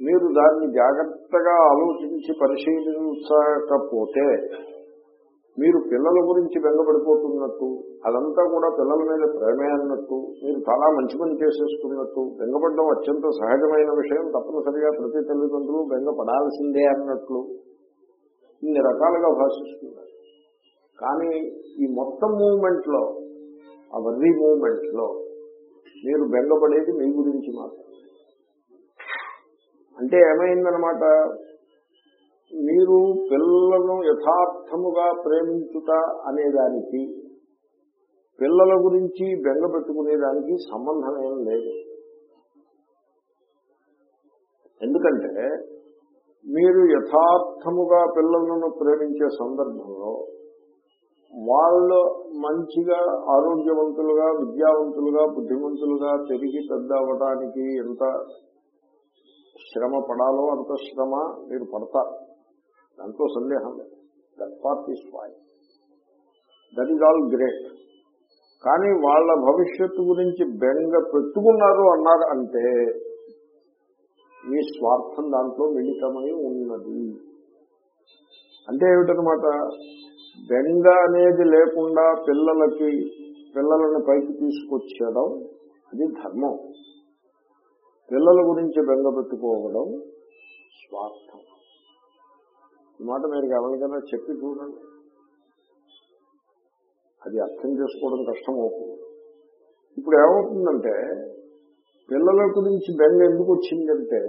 మీరు దాన్ని జాగ్రత్తగా ఆలోచించి పరిశీలించకపోతే మీరు పిల్లల గురించి బెంగపడిపోతున్నట్టు అదంతా కూడా పిల్లల మీద ప్రేమే అన్నట్టు మీరు చాలా మంచి పని చేసేస్తున్నట్టు బెంగపడడం అత్యంత సహజమైన విషయం తప్పనిసరిగా ప్రతి తల్లిదండ్రులు బెంగపడాల్సిందే అన్నట్లు ఇన్ని రకాలుగా భాషిస్తున్నారు. కానీ ఈ మొత్తం మూమెంట్లో అవన్నీ ఆ వర్రీ మీరు బెంగపడేది మీ గురించి మాత్రం అంటే ఏమైందనమాట మీరు పిల్లలను యథార్థముగా ప్రేమించుట అనేదానికి పిల్లల గురించి బెంగ పెట్టుకునేదానికి సంబంధం ఏం లేదు. ఎందుకంటే మీరు యథార్థముగా పిల్లలను ప్రేమించే సందర్భంలో వాళ్ళు మంచిగా ఆరోగ్యవంతులుగా విద్యావంతులుగా బుద్ధిమంతులుగా పెరిగి పెద్ద అవ్వడానికి ఎంత శ్రమ పడాలో అంత శ్రమ మీరు పడతారు దాంట్లో సందేహం లేదు. That part is fine that is all great కానీ వాళ్ళ భవిష్యత్తు గురించి బెంగ పెట్టుకున్నారు అన్నారు అంటే మీ స్వార్థం దాంట్లో మిళితమై ఉన్నది. అంటే ఏమిటనమాట బెంగ అనేది లేకుండా పిల్లలకి పిల్లలను పైకి తీసుకొచ్చేయడం అది ధర్మం. పిల్లల గురించి బెంగ పెట్టుకోవడం స్వార్థం. ఈ మాట మీరు ఎవరికైనా చెప్పి చూడండి. అది అర్థం చేసుకోవడం కష్టం అవుతుంది. ఇప్పుడు ఏమవుతుందంటే పిల్లల గురించి బెంగ ఎందుకు వచ్చిందంటే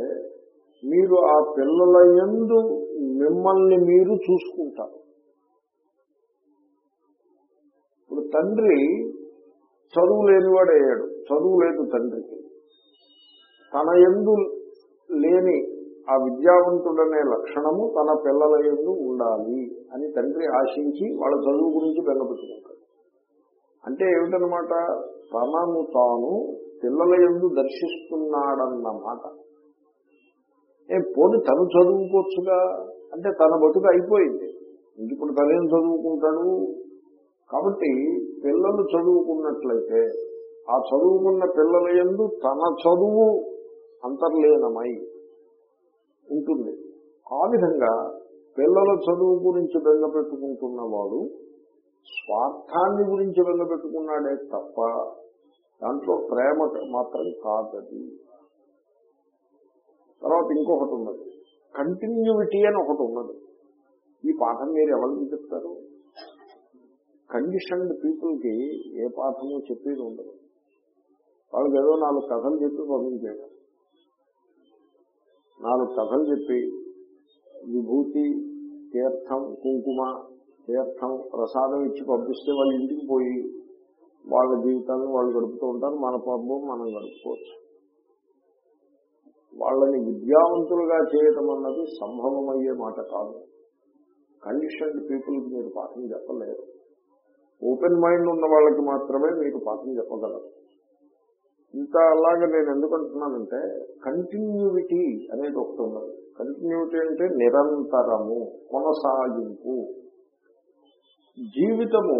మీరు ఆ పిల్లల ఎందు మిమ్మల్ని మీరు చూసుకుంటారు. ఇప్పుడు తండ్రి చదువు లేనివాడు అయ్యాడు చదువు లేదు తండ్రికి. తన ఎందు లేని ఆ విద్యావంతుడనే లక్షణము తన పిల్లల ఎందు ఉండాలి అని తండ్రి ఆశించి వాళ్ళ చదువు గురించి బెంగపెట్టుకుంటాడు. అంటే ఏమిటనమాట తనను తాను పిల్లల ఎందు దర్శిస్తున్నాడన్నమాట. ఏ పోని తను చదువుకోవచ్చుగా? అంటే తన బతుకు అయిపోయింది. ఇప్పుడు తనేం చదువుకుంటాడు? కాబట్టి పిల్లలు చదువుకున్నట్లయితే ఆ చదువుకున్న పిల్లల ఎందు తన చదువు అంతర్లీనమై ఉంటుంది. ఆ విధంగా పిల్లల చదువు గురించి బెంగ పెట్టుకుంటున్నవాడు స్వార్థాన్ని గురించి బెంగ పెట్టుకున్నాడే తప్ప దాంట్లో ప్రేమ మాత్రం కాదది. తర్వాత ఇంకొకటి ఉన్నది. కంటిన్యూటీ అని ఒకటి ఉన్నది. ఈ పాఠం మీరు ఎవరికి చెప్తారు? కండిషన్డ్ పీపుల్కి ఏ పాఠము చెప్పేది ఉండదు. వాళ్ళకి ఏదో నాలుగు కథలు చెప్పి పంపించేయడం. నాలుగు కథలు చెప్పి విభూతి తీర్థం కుంకుమ తీర్థం ప్రసాదం ఇచ్చి పంపిస్తే వాళ్ళు ఇంటికి పోయి వాళ్ళ జీవితాన్ని వాళ్ళు గడుపుతూ ఉంటారు. మన పబ్బం మనం గడుపుకోవచ్చు. వాళ్ళని విద్యావంతులుగా చేయటం అన్నది సంభవమయ్యే మాట కాదు. కండిషన్డ్ పీపుల్కి మీరు పాఠం చెప్పలేరు. ఓపెన్ మైండ్ ఉన్న వాళ్ళకి మాత్రమే మీకు పాఠం చెప్పగలరు. ఇంత అలాగే నేను ఎందుకు అంటున్నానంటే కంటిన్యూవిటీ అనేది ఒకటి ఉన్నది. కంటిన్యూటీ అంటే నిరంతరము కొనసాగింపు. జీవితము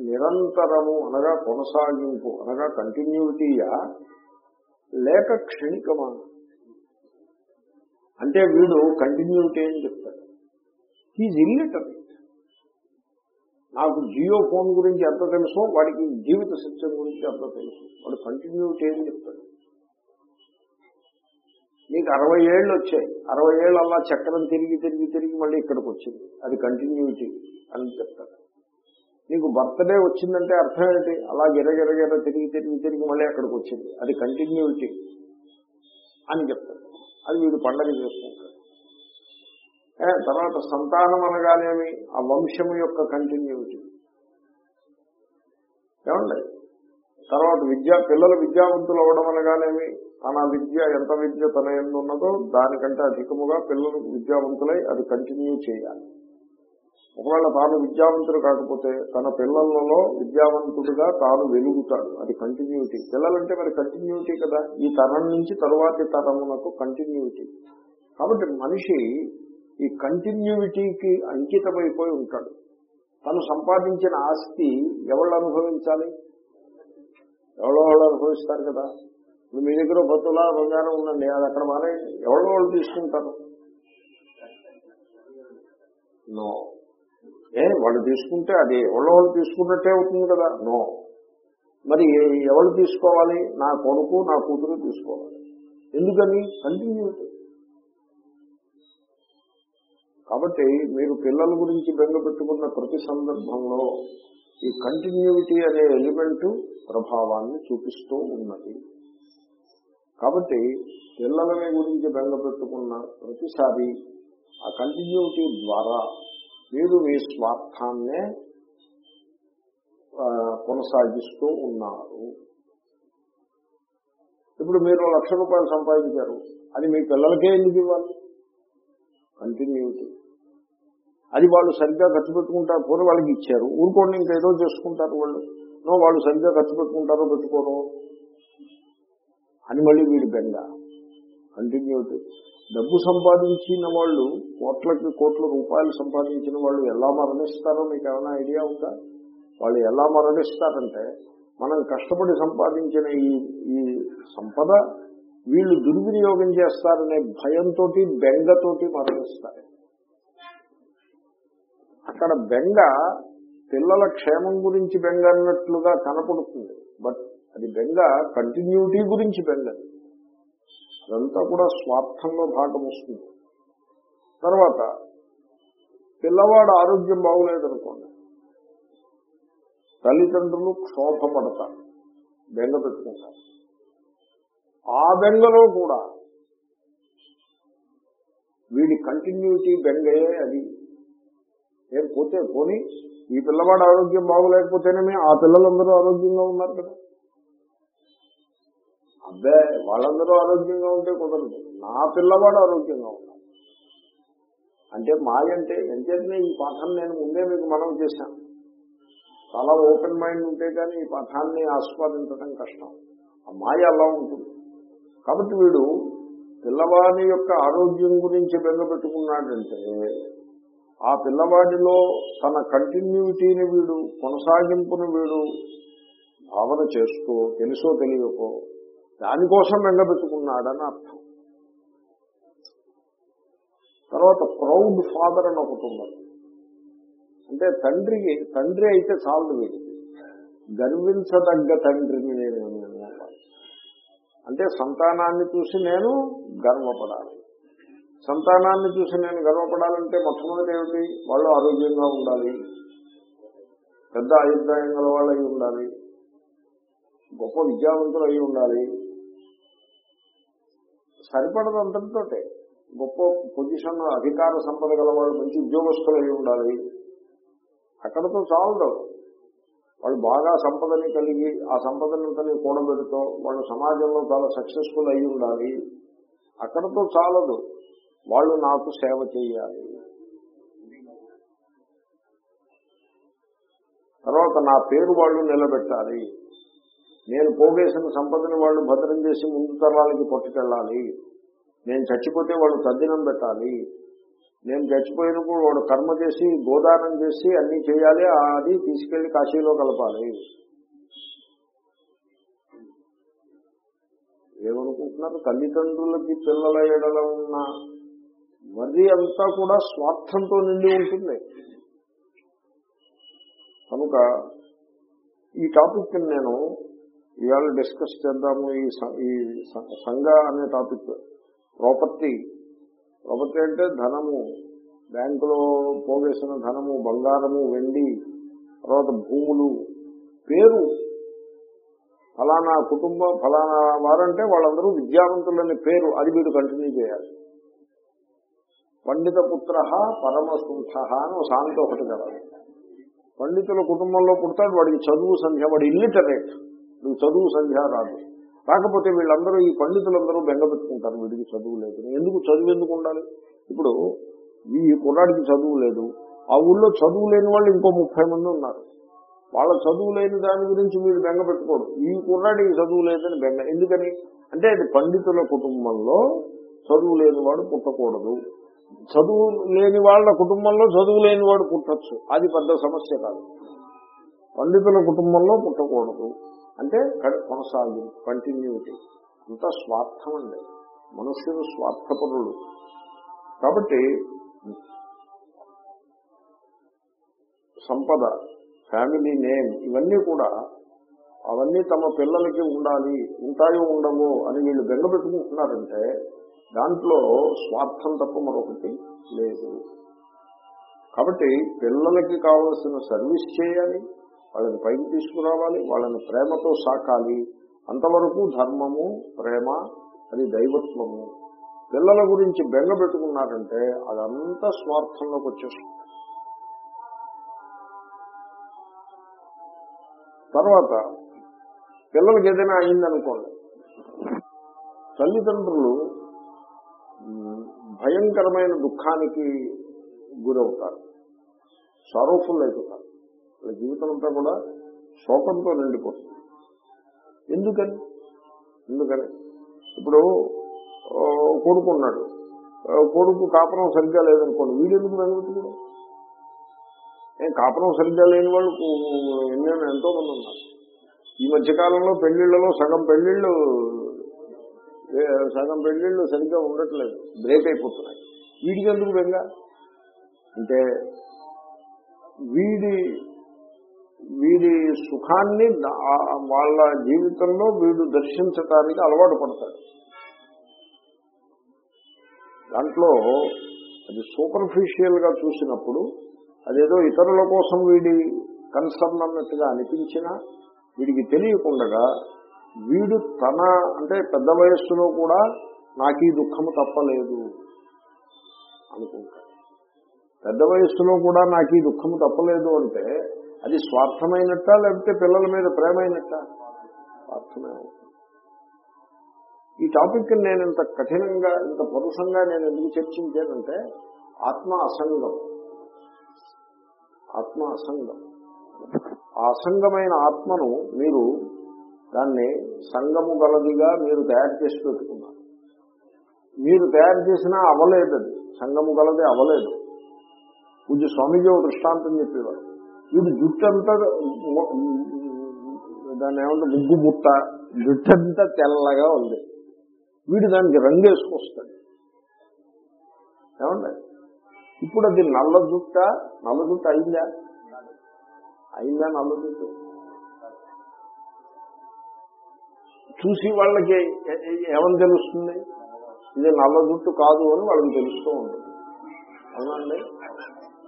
నిరంతరము అనగా కొనసాగింపు అనగా కంటిన్యూటీయా లేక క్షణికమా? అంటే వీడు కంటిన్యూటీ అని చెప్తాడు. హీజ్ ఇల్లిటరీ నాకు జియో ఫోన్ గురించి ఎంత తెలుసో వాడికి జీవిత సత్యం గురించి ఎంత తెలుసు. వాడు కంటిన్యూటీ అని చెప్తాడు. నీకు అరవై ఏళ్ళు వచ్చాయి. అరవై ఏళ్ళు అలా చక్రం తిరిగి తిరిగి తిరిగి మళ్ళీ ఇక్కడికి వచ్చింది. అది కంటిన్యూటీ అని చెప్తాడు. నీకు బర్త్డే వచ్చిందంటే అర్థం ఏంటి? అలా గిరగిరగిర తిరిగి తిరిగి తిరిగి మళ్ళీ అక్కడికి వచ్చింది. అది కంటిన్యూటీ అని చెప్తాడు. అది వీడు పండగ చేసుకుంటాడు. తర్వాత సంతానం అనగానేమి? ఆ వంశం యొక్క కంటిన్యూటీ ఏమండి? తర్వాత విద్య పిల్లలు విద్యావంతులు అవ్వడం అనగానేమి? తన విద్య ఎంత విద్య తన ఎందు ఉన్నదో దానికంటే అధికముగా పిల్లలు విద్యావంతులై అది కంటిన్యూ చేయాలి. ఒకవేళ తాను విద్యావంతుడు కాకపోతే తన పిల్లలలో విద్యావంతుడుగా తాను వెలుగుతాడు. అది కంటిన్యూటీ పిల్లలంటే మరి కంటిన్యూటీ కదా? ఈ తరం నుంచి తరువాతి తరమునకు కంటిన్యూటీ కాబట్టి మనిషి ఈ కంటిన్యూటీకి అంకితమైపోయి ఉంటాడు. తను సంపాదించిన ఆస్తి ఎవళ్ళు అనుభవించాలి? ఎవరో వాళ్ళు అనుభవిస్తారు కదా. మీ దగ్గర బతులా బంగారం ఉందండి అది అక్కడ మానే ఎవరో వాళ్ళు తీసుకుంటారు? నో. ఏ వాళ్ళు తీసుకుంటే అది ఎవరో వాళ్ళు తీసుకున్నట్టే అవుతుంది కదా. నో. మరి ఎవరు తీసుకోవాలి? నా కొడుకు నా కూతురు తీసుకోవాలి. ఎందుకని? కంటిన్యూటీ కాబట్టి మీరు పిల్లల గురించి బెంగ పెట్టుకున్న ప్రతి సందర్భంలో ఈ కంటిన్యూటీ అనే ఎలిమెంట్ ప్రభావాన్ని చూపిస్తూ ఉన్నది. కాబట్టి పిల్లలని గురించి బెంగ పెట్టుకున్న ప్రతిసారి ఆ కంటిన్యూటీ ద్వారా మీరు మీ స్వార్థాన్నే కొనసాగిస్తూ ఉన్నారు. ఇప్పుడు మీరు లక్ష రూపాయలు సంపాదించారు. అది మీ పిల్లలకే ఎందుకు ఇవ్వాలి? కంటిన్యూటీ అది వాళ్ళు సరిగ్గా ఖర్చు పెట్టుకుంటారు పోనీ వాళ్ళకి ఇచ్చారు. ఊరుకోండి ఇంకేదో చేసుకుంటారు వాళ్ళు. నో వాళ్ళు సరిగ్గా ఖర్చు పెట్టుకుంటారో పెట్టుకోరు. అని మళ్ళీ వీడి బెంగ. కంటిన్యూటీ డబ్బు సంపాదించిన వాళ్ళు కోట్లకి కోట్ల రూపాయలు సంపాదించిన వాళ్ళు ఎలా మరణిస్తారో మీకు ఏమైనా ఐడియా ఉందా? వాళ్ళు ఎలా మరణిస్తారంటే మనం కష్టపడి సంపాదించిన ఈ ఈ సంపద వీళ్ళు దుర్వినియోగం చేస్తారనే భయంతో బెంగతోటి మరణిస్తారు. అక్కడ బెంగ పిల్లల క్షేమం గురించి బెంగ అన్నట్లుగా కనపడుతుంది. బట్ అది బెంగ కంటిన్యూటీ గురించి బెంగ. అదంతా కూడా స్వార్థంలో భాగం వస్తుంది. తర్వాత పిల్లవాడు ఆరోగ్యం బాగులేదనుకోండి. తల్లిదండ్రులు క్షోభపడతారు. బెంగ పెట్టుకుంటారు. ఆ బెంగలో కూడా వీడి కంటిన్యూటీ బెంగయే అది. లేకపోతే పోతే పోని ఈ పిల్లవాడు ఆరోగ్యం బాగోలేకపోతేనేమే ఆ పిల్లలందరూ ఆరోగ్యంగా ఉన్నారు కదా? అబ్బే వాళ్ళందరూ ఆరోగ్యంగా ఉంటే కుదరదు. నా పిల్లవాడు ఆరోగ్యంగా ఉన్నాడు. అంటే మాయంటే అంటే ఈ పాఠం నేను ముందే మీకు మనం చేశాను చాలా ఓపెన్ మైండ్ ఉంటే కానీ ఈ పాఠాన్ని ఆస్వాదించడం కష్టం. ఆ మాయ అలా ఉంటుంది. కాబట్టి వీడు పిల్లవాడి యొక్క ఆరోగ్యం గురించి బెంగపెట్టుకున్నాడంటే ఆ పిల్లవాడిలో తన కంటిన్యూటీని వీడు కొనసాగింపును వీడు భావన చేస్తూ తెలుసో తెలియకో దానికోసం వెండబెట్టుకున్నాడని అర్థం. తర్వాత ప్రౌడ్ ఫాదర్ అని ఒకటి ఉన్నది. అంటే తండ్రికి తండ్రి అయితే చాలు వీడికి. గర్వించదగ్గ తండ్రిని నేను అంటే సంతానాన్ని చూసి నేను గర్వపడాలి. సంతానాన్ని చూసి నేను గర్వపడాలంటే మొట్టమొదటి ఏమిటి? వాళ్ళు ఆరోగ్యంగా ఉండాలి. పెద్ద అభిప్రాయం గల వాళ్ళు అయి ఉండాలి. గొప్ప విద్యావంతులు అయి ఉండాలి. సరిపడదు అంతటితోటే. గొప్ప పొజిషన్ అధికార సంపద గల వాళ్ళు మంచి ఉద్యోగస్తులు అయి ఉండాలి. అక్కడతో చాలదు. వాళ్ళు బాగా సంపదని కలిగి ఆ సంపదని కలిగి కూడబెడుతూ వాళ్ళు సమాజంలో చాలా సక్సెస్ఫుల్ అయి ఉండాలి. అక్కడతో చాలదు. వాళ్ళు నాకు సేవ చేయాలి. తర్వాత నా పేరు వాళ్ళు నిలబెట్టాలి. నేను పోగేసిన సంపదని వాళ్ళు భద్రం చేసి ముందు తరాలకి పట్టుకెళ్ళాలి. నేను చచ్చిపోతే వాళ్ళు తద్దినం పెట్టాలి. నేను చచ్చిపోయినప్పుడు వాడు కర్మ చేసి గోదానం చేసి అన్ని చేయాలి అది తీసుకెళ్ళి కాశీలో కలపాలి. ఏమనుకుంటున్నారు? తల్లిదండ్రులకి పిల్లల ఎడల ఉన్న మరీ అంతా కూడా స్వార్థంతో నిండి ఉంటుంది. కనుక ఈ టాపిక్ నేను ఇవాళ డిస్కస్ చేద్దాము. ఈ స- ఈ సంఘ అనే టాపిక్ ప్రాపర్టీ ప్రాపర్టీ అంటే ధనము. బ్యాంకులో పోగేసిన ధనము బంగారము వెండి తర్వాత భూములు పేరు. ఫలానా కుటుంబం ఫలానా వారంటే వాళ్ళందరూ విద్యావంతులని పేరు. అది వీడు కంటిన్యూ చేయాలి. పండిత పుత్ర పరమసుంఠ అని ఒక సామెత ఒకటి కదా పండితుల కుటుంబంలో పుడతాడు వాడికి చదువు సంధ్య వాడు ఇల్లిటరేట్ నువ్వు చదువు సంధ్య రాదు. కాకపోతే వీళ్ళందరూ ఈ పండితులందరూ బెంగ పెట్టుకుంటారు వీడికి చదువు లేదు. ఎందుకు చదువు ఎందుకు ఉండాలి? ఇప్పుడు ఈ కుర్రాడికి చదువు లేదు. ఆ ఊళ్ళో చదువు లేని వాళ్ళు ఇంకో ముప్పై మంది ఉన్నారు. వాళ్ళ చదువు లేని దాని గురించి మీరు బెంగ పెట్టుకోడు ఈ కుర్రాడికి చదువు లేదని బెంగ ఎందుకని? అంటే అది పండితుల కుటుంబంలో చదువు లేనివాడు పుట్టకూడదు. చదువు లేని వాళ్ళ కుటుంబంలో చదువు లేనివాడు పుట్టచ్చు. అది పెద్ద సమస్య కాదు. పండితుల కుటుంబంలో పుట్టకూడదు. అంటే క- కొనసాగి కంటిన్యూటీ అంతా స్వార్థం అండి మనుష్యులు స్వార్థపరులు. కాబట్టి సంపద ఫ్యామిలీ నేమ్ ఇవన్నీ కూడా అవన్నీ తమ పిల్లలకి ఉండాలి ఉంటాయో ఉండవో అని వీళ్ళు బెంగపెట్టుకుంటున్నారంటే దాంట్లో స్వార్థం తప్ప మరొకటి లేదు. కాబట్టి పిల్లలకి కావలసిన సర్వీస్ చేయాలి వాళ్ళని పైకి తీసుకురావాలి వాళ్ళని ప్రేమతో సాకాలి. అంతవరకు ధర్మము ప్రేమ అది దైవత్వము. పిల్లల గురించి బెంగ పెట్టుకున్నారంటే అదంతా స్వార్థంలోకి వచ్చేస్తుంది. తర్వాత పిల్లలకి ఏదైనా అయిందనుకోండి తల్లిదండ్రులు భయంకరమైన దుఃఖానికి గురవుతారు. సారోఫుల్ అయితే వాళ్ళ జీవితం అంతా కూడా శోకంతో నిండిపోతుంది. ఎందుకని? ఎందుకని? ఇప్పుడు కొడుకున్నాడు కొడుకు ఉన్నాడు. కొడుకు కాపురం సరిగ్గా లేదనుకోండి వీడు ఎందుకు వెనుగుతున్నాడు ఏం కాపురం సరిగ్గా లేని వాళ్ళు కు- ఎన్నో ఎంతో మంది ఉన్నారు. ఈ మధ్యకాలంలో పెళ్ళిళ్ళలో సగం పెళ్ళిళ్ళు సగం పెళ్ళిళ్ళు సరిగ్గా ఉండట్లేదు. బ్రేక్ అయిపోతున్నాయి. వీడికి ఎందుకు బెంగా? అంటే వీడి వీడి సుఖాన్ని వాళ్ళ జీవితంలో వీడు దర్శించటానికి అలవాటు పడతాడు. దాంట్లో అది సూపర్ఫిషియల్గా చూసినప్పుడు అదేదో ఇతరుల కోసం వీడి కన్సర్న్ అన్నట్టుగా అనిపించినా వీడికి తెలియకుండగా వీడు తన అంటే పెద్ద వయస్సులో కూడా నాకు ఈ దుఃఖము తప్పలేదు అనుకుంటాడు. పెద్ద వయస్సులో కూడా నాకు ఈ దుఃఖము తప్పలేదు అంటే అది స్వార్థమైనట్ట లేకపోతే పిల్లల మీద ప్రేమైనట్ట? స్వార్థమే ఈ టాపిక్ నేను ఇంత కఠినంగా ఇంత పరుషంగా నేను ఎందుకు చర్చించానంటే ఆత్మ అసంగం. ఆత్మ అసంగం. ఆ అసంగమైన ఆత్మను మీరు దాన్ని సంగము గలదిగా మీరు తయారు చేసి పెట్టుకున్నారు. మీరు తయారు చేసినా అవలేదు అది సంగము గలది అవలేదు. పూజ స్వామిజీ దృష్టాంతం చెప్పేవారు. వీడు జుట్టంతా మొ- దాన్ని ఏమంటే ముగ్గు ముట్ట జుట్టంతా తెల్లగా ఉంది. వీడు దానికి రంగు వేసుకొస్తాడు ఏమండి? ఇప్పుడు అది నల్ల జుట్ట నల్ల జుట్టు అయిందా? అయిందా నల్ల జుట్టు? చూసి వాళ్ళకి ఏమని తెలుస్తుంది? ఇది నల్ల జుట్టు కాదు అని వాళ్ళకి తెలుస్తూ ఉంటుంది. అవునండి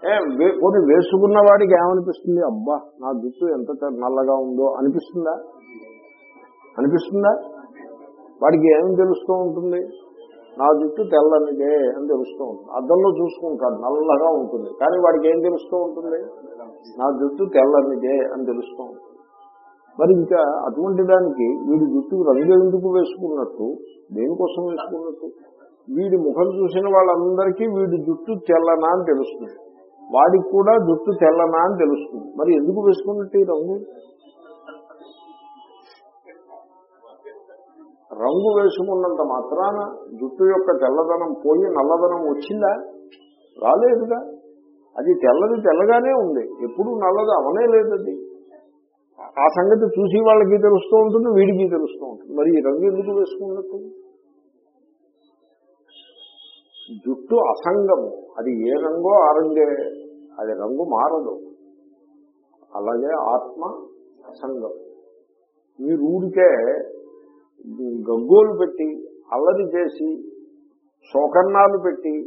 ఏ వే- వేసుకున్న వాడికి ఏమనిపిస్తుంది? అబ్బా నా జుట్టు ఎంత నల్లగా ఉందో అనిపిస్తుందా? అనిపిస్తుందా? వాడికి ఏం తెలుస్తూ ఉంటుంది? నా జుట్టు తెల్లనిదే అని తెలుస్తూ ఉంటుంది. అద్దంలో చూసుకుంటాడు నల్లగా ఉంటుంది. కానీ వాడికి ఏం తెలుస్తూ ఉంటుంది? నా జుట్టు తెల్లనిదే అని తెలుస్తూ ఉంటుంది. మరి ఇంకా అటువంటి దానికి వీడి జుట్టు రంగు ఎందుకు వేసుకున్నట్టు? దేనికోసం వేసుకున్నట్టు? వీడి ముఖం చూసిన వాళ్ళందరికీ వీడి జుట్టు తెల్లనా అని తెలుస్తుంది. వాడికి కూడా జుట్టు తెల్లనా అని తెలుస్తుంది. మరి ఎందుకు వేసుకున్నట్టు ఈ రంగు? రంగు వేసుకున్నంత మాత్రాన జుట్టు యొక్క తెల్లదనం పోయి నల్లదనం వచ్చిందా? రాలేదుగా. అది తెల్లది తెల్లగానే ఉంది. ఎప్పుడు నల్లది అవనే లేదు అది. ఆ సంగతి చూసి వాళ్ళకి తెలుస్తూ ఉంటుంది వీడికి తెలుస్తూ ఉంటుంది. మరి ఈ రంగు ఎందుకు వేసుకున్నట్టు? జుట్టు అసంగము. అది ఏ రంగో ఆ రంగే. అది రంగు మారదు. అలాగే ఆత్మ అసంగం. మీరు ఊరికే గగ్గోలు పెట్టి అల్లరి చేసి శోకన్నాలు పెట్టి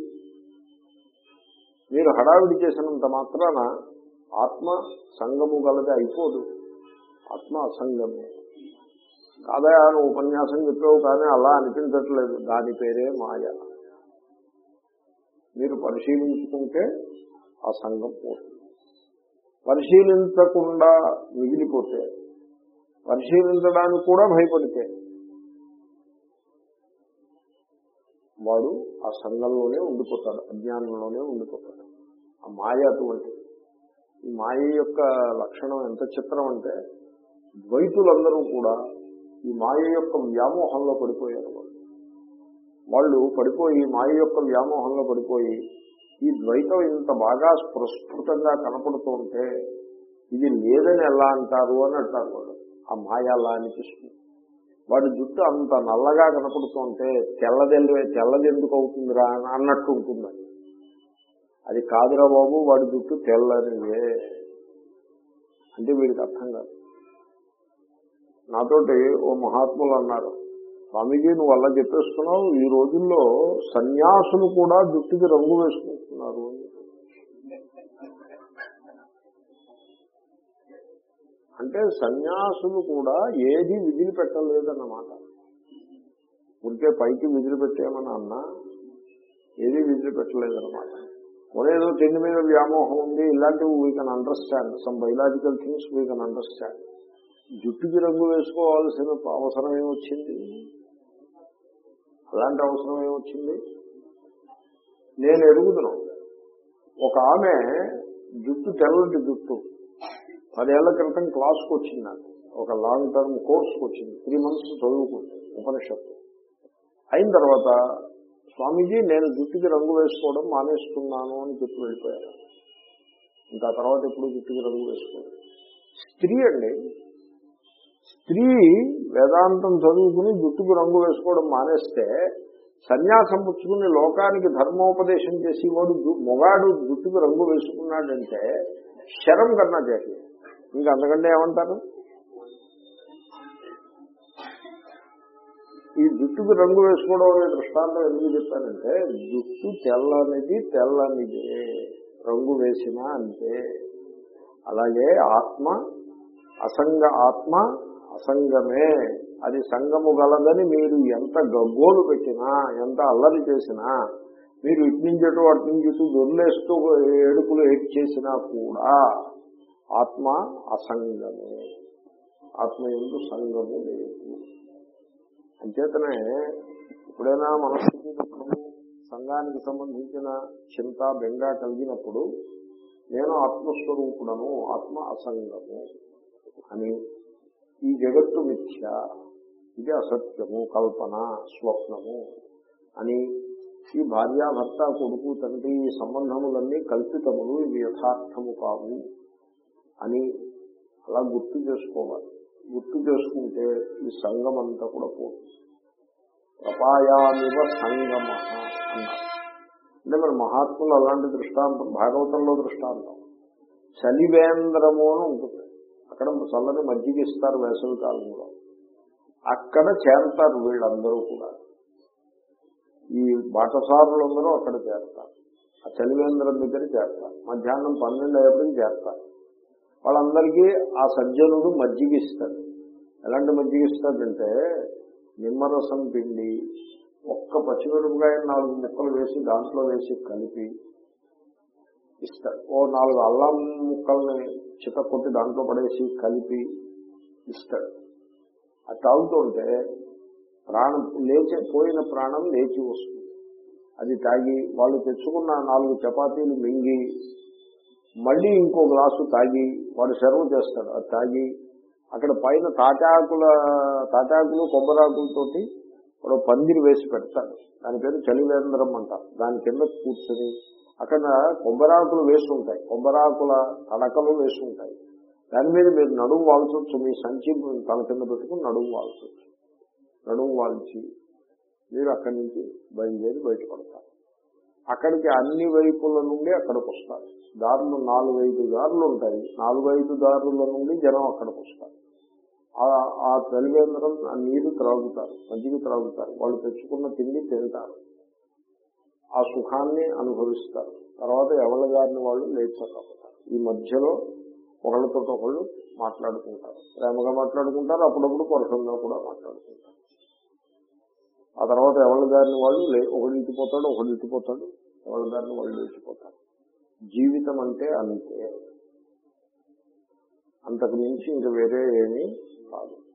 మీరు హడావిడి చేసినంత మాత్రాన ఆత్మ సంగము గలది అయిపోదు. ఆత్మ అసంగము. కాదా ఉపన్యాసం చెప్పావు కానీ అలా అనిపించట్లేదు. దాని పేరే మాయ. మీరు పరిశీలించుకుంటే ఆ సంఘం పోతుంది. పరిశీలించకుండా మిగిలిపోతే పరిశీలించడానికి కూడా భయపడితే వాడు ఆ సంఘంలోనే ఉండిపోతాడు అజ్ఞానంలోనే ఉండిపోతాడు. ఆ మాయ అటువంటిది. ఈ మాయ యొక్క లక్షణం ఎంత చిత్రం అంటే ద్వైతులందరూ కూడా ఈ మాయ యొక్క వ్యామోహంలో పడిపోయారు వాళ్ళు పడిపోయి మాయ యొక్క వ్యామోహంలో పడిపోయి ఈ ద్వైతం ఇంత బాగా ప్రస్ఫుటంగా కనపడుతూ ఉంటే ఇది లేదని ఎలా అంటారు అని అంటారు వాడు ఆ మాయ అలా అనిపిస్తుంది. వాడి జుట్టు అంత నల్లగా కనపడుతుంటే తెల్లదెల్లి తెల్లది ఎందుకు అవుతుందిరా అని అన్నట్టు ఉంటుంది. అది కాదురా బాబు వాడి జుట్టు తెల్లదే అంటే వీడికి అర్థం కాదు. నాతోటి ఓ మహాత్ములు అన్నారు. స్వామీజీ నువ్వు అలా చెప్పేస్తున్నావు ఈ రోజుల్లో సన్యాసులు కూడా జుట్టుకి రంగు వేసుకుంటున్నారు అంటే సన్యాసులు కూడా ఏది విధులు పెట్టలేదన్నమాట ఉంటే పైకి విధులు పెట్టేమని అన్నా ఏది విధులు పెట్టలేదన్నమాట ఏదో తిండి మీద వ్యామోహం ఉంది ఇలాంటివి we can understand some biological things we can understand జుట్టుకి రంగు వేసుకోవాల్సిన అవసరం ఏమొచ్చింది? అలాంటి అవసరం ఏమొచ్చింది? నేను ఎరుగుదును. ఒక ఆమె జుట్టు తెల్లటి జుట్టు. పదేళ్ళ క్రితం క్లాస్కి వచ్చింది నాకు. ఒక లాంగ్ టర్మ్ కోర్స్కి వచ్చింది త్రీ మంత్స్ చదువుకుంది. ఉపనిషత్తు. అయిన తర్వాత స్వామీజీ నేను జుట్టుకి రంగు వేసుకోవడం మానేస్తున్నాను అని చెప్పి వెళ్ళిపోయాను ఇంకా తర్వాత ఎప్పుడు జుట్టుకి రంగు వేసుకోవడం స్త్రీ అండి స్త్రీ వేదాంతం చదువుకుని జుట్టుకు రంగు వేసుకోవడం మానేస్తే సన్యాసం పుచ్చుకుని లోకానికి ధర్మోపదేశం చేసి వాడు మొగాడు జుట్టుకు రంగు వేసుకున్నాడంటే శరం కన్నా చేసి ఇంకా అంతకంటే ఏమంటారు? ఈ జుట్టుకు రంగు వేసుకోవడం అనే దృష్టాంతం ఎందుకు చెప్పానంటే జుట్టు తెల్లనిది తెల్లనిదే రంగు వేసినా అంతే. అలాగే ఆత్మ అసంగ ఆత్మ అసంగమే. అది సంగము గలదని మీరు ఎంత గగ్గోలు పెట్టినా ఎంత అల్లరి చేసినా మీరు ఇటు నుంచి అటు అటు నుంచి దొర్లేస్తూ ఏడుపులు ఏడ్ చేసినా కూడా ఆత్మ అసంగమే. ఆత్మ ఎందు సంగము లేదు. అంచేతనే ఎప్పుడైనా మనస్సుకి సంఘానికి సంబంధించిన చింత బెంగ కలిగినప్పుడు నేను ఆత్మస్వరూపుడను ఆత్మ అసంగము అని ఈ జగత్తు మిథ్య. ఇది అసత్యము కల్పన స్వప్నము అని ఈ భార్యాభర్త కొడుకు తండ్రి ఈ సంబంధములన్నీ కల్పితములు ఇవి యథార్థము కావు అని అలా గుర్తు చేసుకోవాలి. గుర్తు చేసుకుంటే ఈ సంఘం అంతా కూడా పోతుంది. ప్రపాయామివ సంగమ అన్నారు. అంటే మరి మహాత్ములు అలాంటి దృష్టాంతం భాగవతంలో దృష్టాంతం. చలివేంద్రము అని ఉంటుంది. అక్కడ చల్లని మజ్జిగ ఇస్తారు వేసవి కాలంలో. అక్కడ చేరతారు వీళ్ళందరూ కూడా. ఈ బాటసారులందరూ అక్కడ చేరతారు. ఆ చలివేంద్రం దగ్గర చేరతారు. మధ్యాహ్నం పన్నెండు అయ్యేప్పటికి చేరతారు. వాళ్ళందరికీ ఆ సజ్జనుడు మజ్జిగ ఇస్తాడు. ఎలాంటి మజ్జిగ ఇస్తాడంటే నిమ్మరసం పిండి ఒక్క పచ్చిమిరపకాయ నాలుగు ముక్కలు వేసి దాంట్లో వేసి కలిపి ఇస్తాడు ఓ నాలుగు అల్లం ముక్కల్ని చిత దాంట్లో పడేసి కలిపి ఇస్తాడు ఆ తాగుతుంటే ప్రాణం లేచే పోయిన ప్రాణం లేచి వస్తుంది. అది తాగి వాళ్ళు తెచ్చుకున్న నాలుగు చపాతీలు మింగి మళ్ళీ ఇంకో గ్లాసు తాగి వాడు సర్వ్ చేస్తాడు. అది తాగి అక్కడ పైన తాటాకుల తాటాకులు కొబ్బరాకులతోటి వాడు పందిరి వేసి పెడతాడు. దాని పేరు చలివేంద్రం అంటారు దాని కింద కూర్చొని అక్కడ కొబ్బరాకులు వేసి ఉంటాయి కొబ్బరాకుల తడకలు వేసి ఉంటాయి దాని మీద మీరు నడుము వాల్చొచ్చు. మీ సంచి తల కింద పెట్టుకుని నడుము వాల్చొచ్చు. నడుము వాల్చి మీరు అక్కడి నుంచి బయలుదేరి బయటపడతారు. అక్కడికి అన్ని వైపుల నుండి అక్కడికి వస్తారు దారులు నాలుగు ఐదు దారులు ఉంటాయి. నాలుగు ఐదు దారుల నుండి జనం అక్కడికి వస్తారు ఆ- ఆ ఆ నీరు త్రాగుతారు. మజ్జిగ త్రాగుతారు. వాళ్ళు తెచ్చుకున్న తిండి తింటారు. ఆ సుఖాన్ని అనుభవిస్తారు. తర్వాత ఎవరి గారిని వాళ్ళు లేచకపోతారు. ఈ మధ్యలో ఒకళ్ళతో ఒకళ్ళు మాట్లాడుకుంటారు. ప్రేమగా మాట్లాడుకుంటారు అప్పుడప్పుడు పరుషంగా కూడా మాట్లాడుకుంటారు. ఆ తర్వాత ఎవరి గారిని వాళ్ళు లే ఒకడు ఇటుపోతాడు ఒకడు ఎవరి దారిని వాళ్ళు లేచిపోతారు. జీవితం అంటే అంతే. అంతకు మించి ఇంక వేరే ఏమీ కాదు.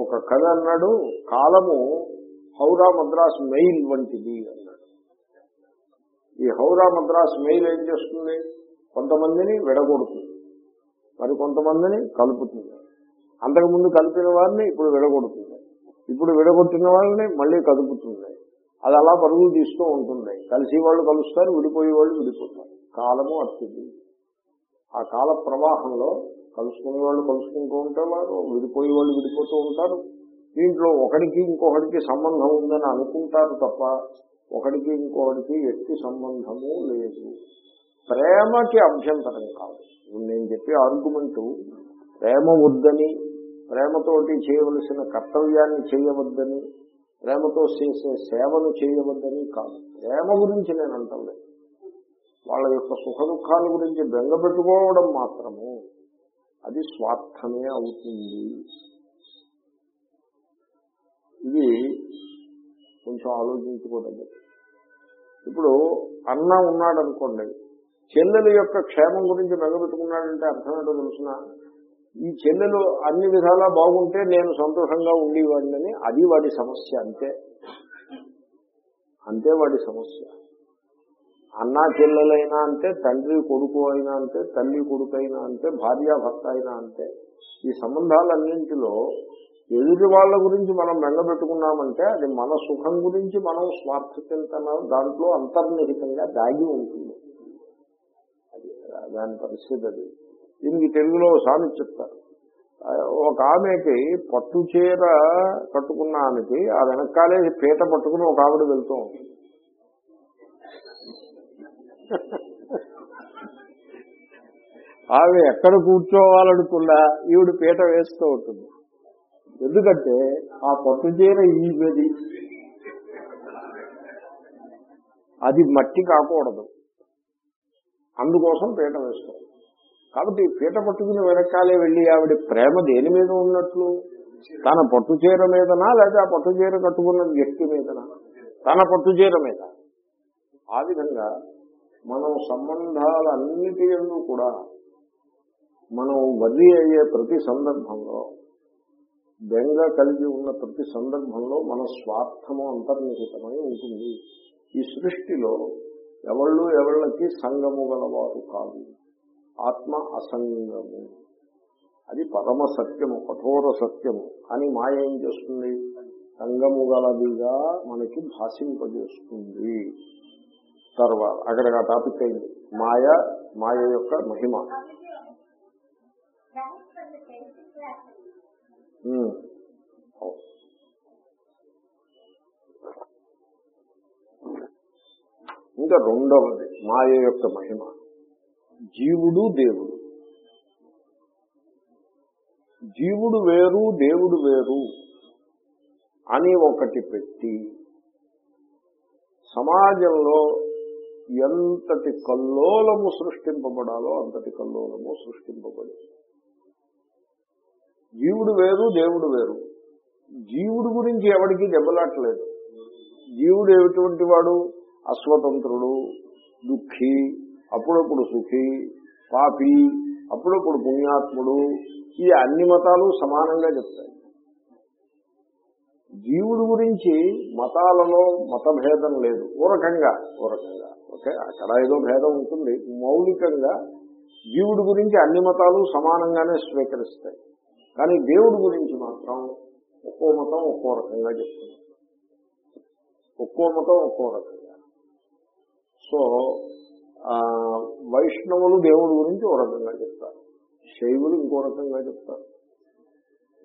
ఒక కథ అన్నాడు కాలము హౌరా మద్రాస్ మెయిల్ వంటిది అన్నాడు. ఈ హౌరా మద్రాస్ మెయిల్ ఏం చేస్తుంది? కొంతమందిని విడగొడుతుంది. మరి కొంతమందిని కలుపుతుంది. అంతకుముందు కలిపిన వారిని ఇప్పుడు విడగొడుతుంది. ఇప్పుడు విడగొట్టిన వాళ్ళని మళ్ళీ కదుపుతుంది. అది అలా పరుగులు తీస్తూ ఉంటుంది. కలిసి వాళ్ళు కలుస్తారు విడిపోయే వాళ్ళు విడిపోతారు. కాలము అట్టిది. ఆ కాల ప్రవాహంలో కలుసుకునే వాళ్ళు కలుసుకుంటూ ఉంటారు విడిపోయే వాళ్ళు విడిపోతూ ఉంటారు. దీంట్లో ఒకడికి ఇంకొకడికి సంబంధం ఉందని అనుకుంటారు తప్ప ఒకడికి ఇంకొకడికి ఎట్టి సంబంధము లేదు. ప్రేమకి అభ్యంతరం కాదు. నేను చెప్పే ఆర్గ్యుమెంటు ప్రేమ వద్దని ప్రేమతోటి చేయవలసిన కర్తవ్యాన్ని చేయవద్దని ప్రేమతో చేసే సేవను చేయవద్దని కాదు. ప్రేమ గురించి నేను అంటలేదు. వాళ్ళ యొక్క సుఖ దుఃఖాల గురించి బెంగపెట్టుకోవడం మాత్రము అది స్వార్థమే అవుతుంది. ఇది కొంచెం ఆలోచించుకోదగ్గది ఇప్పుడు అన్న ఉన్నాడు అనుకోండి చెల్లెల యొక్క క్షేమం గురించి మెగబెట్టుకున్నాడంటే అర్థమేటో తెలుసిన? ఈ చెల్లెలు అన్ని విధాలా బాగుంటే నేను సంతోషంగా ఉండేవాడిని అది వాడి సమస్య అంతే. అంతే వాడి సమస్య. అన్నా చెల్లెలైనా అంతే తండ్రి కొడుకు అయినా అంతే తల్లి కొడుకు అయినా అంతే భార్య భర్త అయినా అంతే. ఈ సంబంధాలన్నింటిలో ఎదుటి వాళ్ళ గురించి మనం మెండబెట్టుకున్నామంటే అది మన సుఖం గురించి మనం స్వార్థ చింతన దాంట్లో అంతర్నిహితంగా దాగి ఉంటుంది. అది దాని పరిస్థితి అది. దీనికి తెలుగులో సామెత చెప్తారు. ఒక ఆమెకి పట్టు చీర కట్టుకున్న ఆమెకి ఆ వెనకాలే పీట పట్టుకుని ఒక ఆవిడ వెళ్తూ ఉంటుంది. ఆమె ఎక్కడ కూర్చోవాలనుకున్నా ఈవిడ పీట వేస్తూ ఉంటుంది. ఎందుకంటే ఆ పట్టు చీర ఈమెది. అది మట్టి కాకూడదు. అందుకోసం పీట వేస్తాం. కాబట్టి పీట పట్టుకుని వెనకాలే వెళ్ళి ఆవిడ ప్రేమ దేని మీద ఉన్నట్లు? తన పట్టు చీర మీదనా లేదా ఆ పట్టు చీర కట్టుకున్న వ్యక్తి మీదనా? తన పట్టు చీర మీద. ఆ విధంగా మనం సంబంధాలన్నిటి ఎందు కూడా మనం వర్రీ అయ్యే ప్రతి సందర్భంలో బెంగ కలిగి ఉన్న ప్రతి సందర్భంలో మన స్వార్థము అంతర్నిహితమై ఉంటుంది. ఈ సృష్టిలో ఎవళ్ళు ఎవళ్ళకి సంగము గలవారు కాదు. ఆత్మ అసంగము. అది పరమ సత్యము కఠోర సత్యము. అని మాయ ఏం చేస్తుంది? సంగము గలదిగా మనకి భాషింపజేస్తుంది. తర్వాత అక్కడికి ఆ టాపిక్ అయింది. మాయ మాయ యొక్క మహిమ. ఉమ్. ఇంకా రెండవది మాయ యొక్క మహిమ. జీవుడు దేవుడు. జీవుడు వేరు దేవుడు వేరు అని ఒకటి పెట్టి సమాజంలో ఎంతటి కల్లోలము సృష్టింపబడాలో అంతటి కల్లోలము సృష్టింపబడి జీవుడు వేరు దేవుడు వేరు. జీవుడు గురించి ఎవరికి దెబ్బలాట్లేదు జీవుడు ఎటువంటి వాడు? అస్వతంత్రుడు దుఃఖి అప్పుడప్పుడు సుఖి పాపి అప్పుడప్పుడు పుణ్యాత్ముడు ఈ అన్ని మతాలు సమానంగా చెప్తాయి. జీవుడు గురించి మతాలలో మత భేదం లేదు. ఓ రకంగా ఓ రకంగా. ఓకే? అక్కడ ఏదో భేదం ఉంటుంది. మౌలికంగా జీవుడి గురించి అన్ని మతాలు సమానంగానే స్వీకరిస్తాయి. కానీ దేవుడి గురించి మాత్రం ఒక్కో మతం ఒక్కో రకంగా చెప్తుంది. ఒక్కో మతం ఒక్కో రకంగా. సో వైష్ణవులు దేవుడి గురించి ఓ రకంగా చెప్తారు. శైవులు ఇంకో రకంగా చెప్తారు.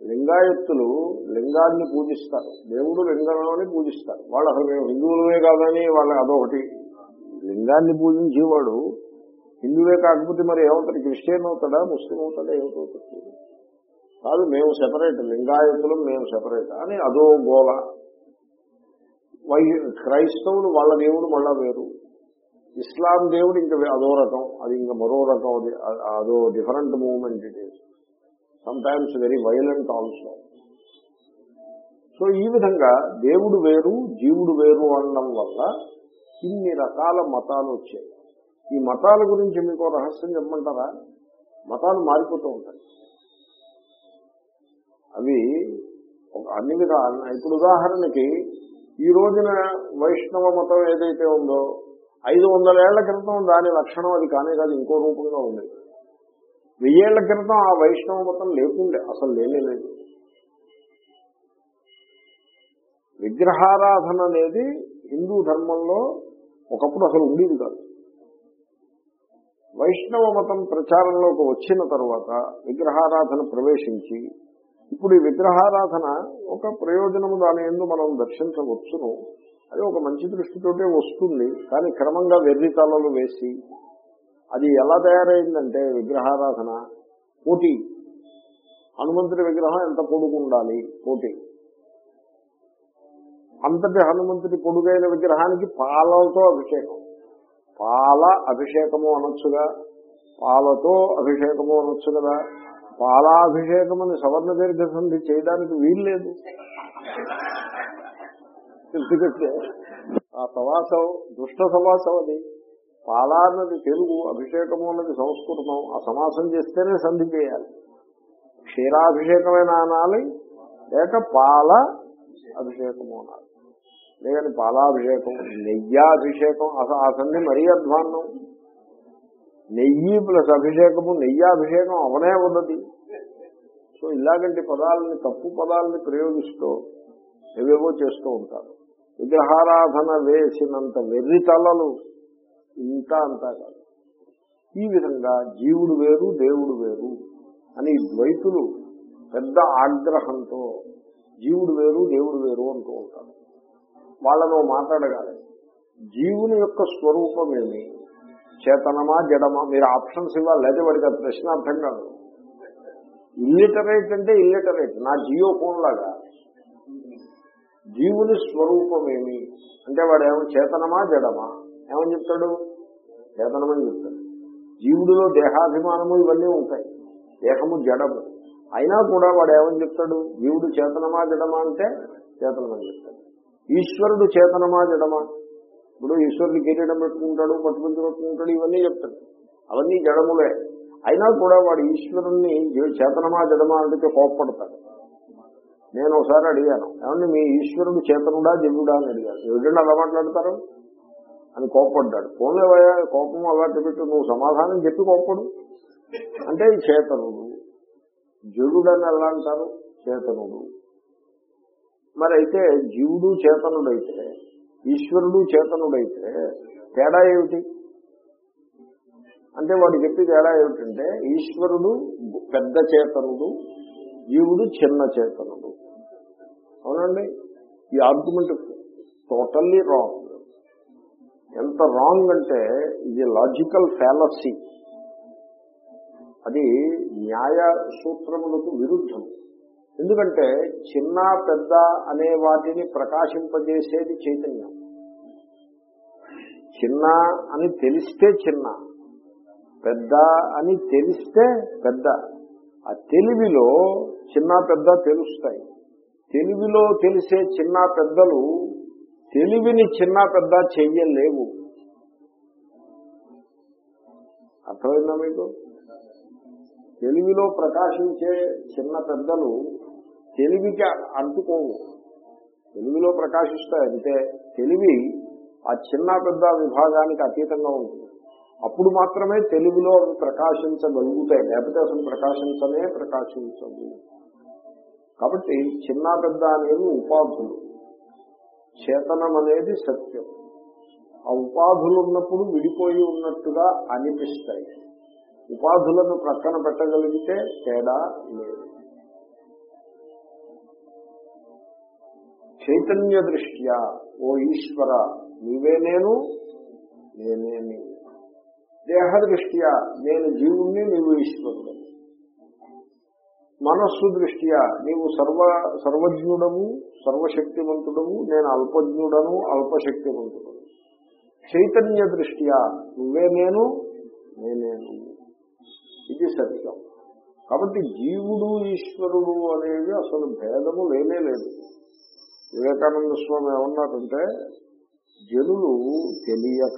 లింగాయత్తులు లింగాన్ని పూజిస్తారు. దేవుడు లింగంలోని పూజిస్తారు. వాళ్ళు అసలు మేము హిందువులమే కాదని వాళ్ళ అదొకటి. లింగాన్ని పూజించేవాడు హిందువే కాకపోతే మరి ఏమవుతాడు? క్రిస్టియన్ అవుతాడా? ముస్లిం అవుతాడా? ఏమిటవుతాడు కాదు మేము సెపరేట్ లింగాయతులు మేము సెపరేట్ అని అదో గోల. వై క్రైస్తవులు వాళ్ళ దేవుడు మళ్ళా వేరు. ఇస్లాం దేవుడు ఇంకా అదో రకం. అది ఇంకా మరో రకం. అది అదో different movement it is sometimes very violent also so ఈ విధంగా దేవుడు వేరు జీవుడు వేరు అనడం వల్ల ఇన్ని రకాల మతాలు వచ్చాయి. ఈ మతాల గురించి మీకు రహస్యం చెప్పమంటారా? మతాలు మారిపోతూ ఉంటాయి. అవి ఒక అన్ని విధాలు ఇప్పుడు ఉదాహరణకి ఈ రోజున వైష్ణవ మతం ఏదైతే ఉందో ఐదు వందల ఏళ్ళ క్రితం దాని లక్షణం అది కానే కాదు ఇంకో రూపంగా ఉంది వెయ్యేళ్ళ క్రితం ఆ వైష్ణవ మతం లేకుండే అసలు లేనేలేదు విగ్రహారాధన అనేది హిందూ ధర్మంలో ఒకప్పుడు అసలు ఉండేది కాదు. వైష్ణవ మతం ప్రచారంలోకి వచ్చిన తర్వాత విగ్రహారాధన ప్రవేశించి ఇప్పుడు ఈ విగ్రహారాధన ఒక ప్రయోజనము దాని ఎందు మనం దర్శించవచ్చును. అది ఒక మంచి దృష్టితోటే వస్తుంది. కానీ క్రమంగా వెర్రితలలు వేసి అది ఎలా తయారైందంటే విగ్రహారాధన పోటీ. హనుమంతుడి విగ్రహం ఎంత పొడుగు ఉండాలి పోటీ. అంతటి హనుమంతుడి పొడుగైన విగ్రహానికి పాలతో అభిషేకం. పాల అభిషేకము అనొచ్చుగా. పాలతో అభిషేకము అనొచ్చు కదా పాలాభిషేకం అని సవర్ణ దీర్ఘ సంధి చేయడానికి వీల్లేదు. ఎందుకంటే ఆ సవాసం దుష్ట సవాసం అది. పాలా అన్నది తెలుగు అభిషేకము అన్నది సంస్కృతం. ఆ సమాసం చేస్తేనే సంధి చేయాలి. క్షీరాభిషేకమైన అనాలి లేక పాల అభిషేకము అనాలి. లేదని పాలాభిషేకం నెయ్యాభిషేకం అసలు ఆ సంధి మరీ అధ్వాన్నం. నెయ్యి ప్లస్ అభిషేకము నెయ్యాభిషేకం అవనే ఉన్నది. సో ఇలాగంటి పదాలని తప్పు పదాలని ప్రయోగిస్తూ ఏవేవో చేస్తూ ఉంటారు. విగ్రహారాధన వేసినంత వెర్రి తలలు ఇంత అంతా కాదు. ఈ విధంగా జీవుడు వేరు దేవుడు వేరు అని ద్వైతులు పెద్ద ఆగ్రహంతో జీవుడు వేరు దేవుడు వేరు అంటూ ఉంటారు. వాళ్ళను మాట్లాడగాలి జీవుని యొక్క స్వరూపం ఏమి? చేతనమా జడమా? మీరు ఆప్షన్స్ ఇవ్వాలి లేదా వాడికి అది ప్రశ్న అర్థం కాదు. ఇల్లిటరేట్ అంటే ఇల్లిటరేట్ నా జియో ఫోన్ లాగా. జీవుని స్వరూపం ఏమి? అంటే వాడు ఏమో చేతనమా జడమా? ఏమని చెప్తాడు? చేతనమని చెప్తాడు. జీవుడిలో దేహాభిమానము ఇవన్నీ ఉంటాయి. దేహము జడము. అయినా కూడా వాడు ఏమని చెప్తాడు? జీవుడు చేతనమా జడమా అంటే చేతనమని చెప్తాడు. ఈశ్వరుడు చేతనమా జడమా? ఇప్పుడు ఈశ్వరుడు కిరీటం పెట్టుకుంటాడు పట్టుకుంటూ పెట్టుకుంటాడు ఇవన్నీ చెప్తాడు. అవన్నీ జడములే. అయినా కూడా వాడు ఈశ్వరుణ్ణి చేతనమా జడమా అంటే కోప్పడతాడు. నేను ఒకసారి అడిగాను ఏమన్నా మీ ఈశ్వరుడు చేతనుడా దివ్యుడా? అని అడిగాను ఎవరిని అలా మాట్లాడతారు? అని కోప్పడ్డాడు. పోలేవయ్యా కోపం అలాంటి పెట్టు నువ్వు సమాధానం చెప్పి కోప్పడు. అంటే ఈ చేతనుడు జడుడని ఎలా అంటారు? చేతనుడు. మరి అయితే జీవుడు చేతనుడైతే ఈశ్వరుడు చేతనుడైతే తేడా ఏమిటి? అంటే వాడు చెప్పి తేడా ఏమిటంటే ఈశ్వరుడు పెద్ద చేతనుడు జీవుడు చిన్న చేతనుడు. అవునండి? ఈ ఆర్గ్యుమెంట్ టోటల్లీ రాంగ్ ఎంత రాంగ్ అంటే ఇది లాజికల్ ఫ్యాలసీ అది న్యాయ సూత్రములకు విరుద్ధం. ఎందుకంటే చిన్న పెద్ద అనే వాటిని ప్రకాశింపజేసేది చైతన్యం. చిన్న అని తెలిస్తే చిన్న పెద్ద అని తెలిస్తే పెద్ద. ఆ తెలివిలో చిన్న పెద్ద తెలుస్తాయి. తెలివిలో తెలిసే చిన్న పెద్దలు తెలివిని చిన్న పెద్ద చెయ్యలేవు. అర్థమైందా మీకు? తెలివిలో ప్రకాశించే చిన్న పెద్దలు తెలివికి అంటుకోవు. తెలివిలో ప్రకాశిస్తాయి అంటే తెలివి ఆ చిన్న పెద్ద విభాగానికి అతీతంగా ఉంటుంది. అప్పుడు మాత్రమే తెలుగులో అవి ప్రకాశించగలుగుతాయి లేకపోతే అసలు ప్రకాశించనే ప్రకాశించవు. కాబట్టి చిన్న పెద్ద అనేవి ఉపాధులు. చేతనం అనేది సత్యం. ఆ ఉపాధులు ఉన్నప్పుడు విడిపోయి ఉన్నట్టుగా అనిపిస్తాయి. ఉపాధులను ప్రక్కన పెట్టగలిగితే తేడా లేదు. చైతన్య దృష్ట్యా ఓ ఈశ్వర నీవే నేను నేనే నీవు. దేహ దృష్ట్యా నేను జీవుణ్ణి నీవు ఈశ్వరుడు. మనస్సు దృష్ట్యా నీవు సర్వ సర్వజ్ఞుడము సర్వశక్తివంతుడము నేను అల్పజ్ఞుడను అల్పశక్తివంతుడను చైతన్య దృష్ట్యా నువ్వే నేను నేనేను ఇది సత్యం. కాబట్టి జీవుడు ఈశ్వరుడు అనేవి అసలు భేదము లేనే లేదు. వివేకానంద స్వామి ఏమన్నారంటే జనులు తెలియక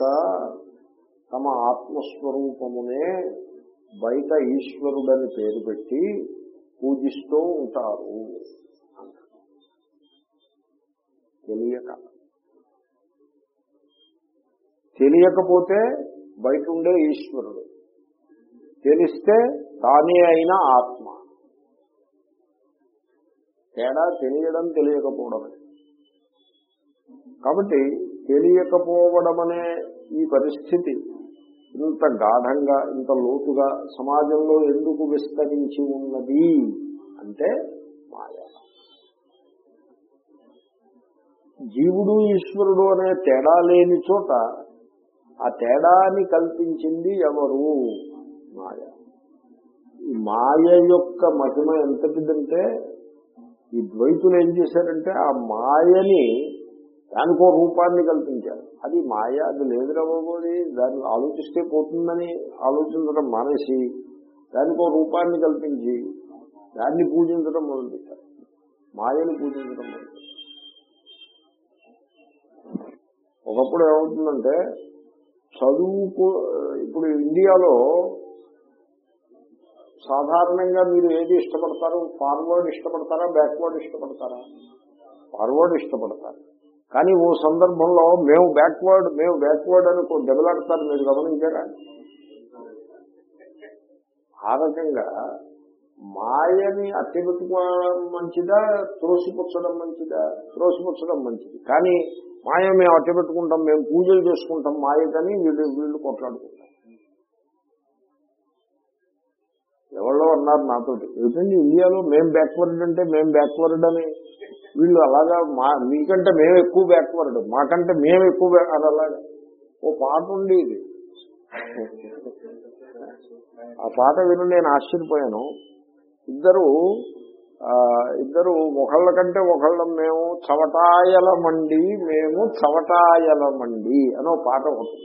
తమ ఆత్మస్వరూపమునే బయట ఈశ్వరుడని పేరు పెట్టి పూజిస్తూ ఉంటారు. తెలియక. తెలియకపోతే బయట ఉండే ఈశ్వరుడు. తెలిస్తే తానే అయిన ఆత్మ. తేడా తెలియడం తెలియకపోవడమే. కాబట్టి తెలియకపోవడం అనే ఈ పరిస్థితి ఇంత గాఢంగా ఇంత లోతుగా సమాజంలో ఎందుకు విస్తరించి ఉన్నది అంటే మాయ. జీవుడు ఈశ్వరుడు అనే తేడా లేని చోట ఆ తేడాని కల్పించింది ఎవరు? మాయ. ఈ మాయ యొక్క మహిమ ఎంతటిదంటే ఈ ద్వైతులు ఏం చేశారంటే ఆ మాయని దానికో రూపాన్ని కల్పించారు. అది మాయ అది లేదు రవ్వబోది దాన్ని ఆలోచిస్తే పోతుందని ఆలోచించడం మానేసి దానికో రూపాన్ని కల్పించి దాన్ని పూజించడం మొదలుపెట్టారు. మాయని పూజించడం మొదలుపెట్టారు. ఒకప్పుడు ఏమవుతుందంటే చదువుకు ఇప్పుడు ఇండియాలో సాధారణంగా మీరు ఏది ఇష్టపడతారు ఫార్వర్డ్ ఇష్టపడతారా బ్యాక్వర్డ్ ఇష్టపడతారా? ఫార్వర్డ్ ఇష్టపడతారు. కానీ ఓ సందర్భంలో మేము బ్యాక్వర్డ్ మేము బ్యాక్వర్డ్ అని దెబ్బలాడతారు మీరు గమనించారా? ఆ రకంగా మాయని అట్టెపెట్టుకోవడం మంచిదా త్రోసిపుచ్చడం మంచిదా? త్రోసిపుచ్చడం మంచిది. కానీ మాయ మేము అట్టబెట్టుకుంటాం మేము పూజలు చేసుకుంటాం మాయ కానీ వీళ్ళు వీళ్ళు కొట్లాడుకుంటాం అన్నారు నాతోటి. ఏమిటండి? ఇండియాలో మేం బ్యాక్వర్డ్ అంటే మేం బ్యాక్వర్డ్ అని వీళ్ళు అలాగా మా మీకంటే మేము ఎక్కువ బ్యాక్వర్డ్ మాకంటే మేము ఎక్కువ అది అలాగా. ఓ పాట ఉండేది ఆ పాట విని నేను ఆశ్చర్యపోయాను. ఇద్దరు ఇద్దరు ఒకళ్ళ కంటే ఒకళ్ళం మేము చవటాయల మండి మేము చవటాయల మండి అని ఒక పాట ఒకటి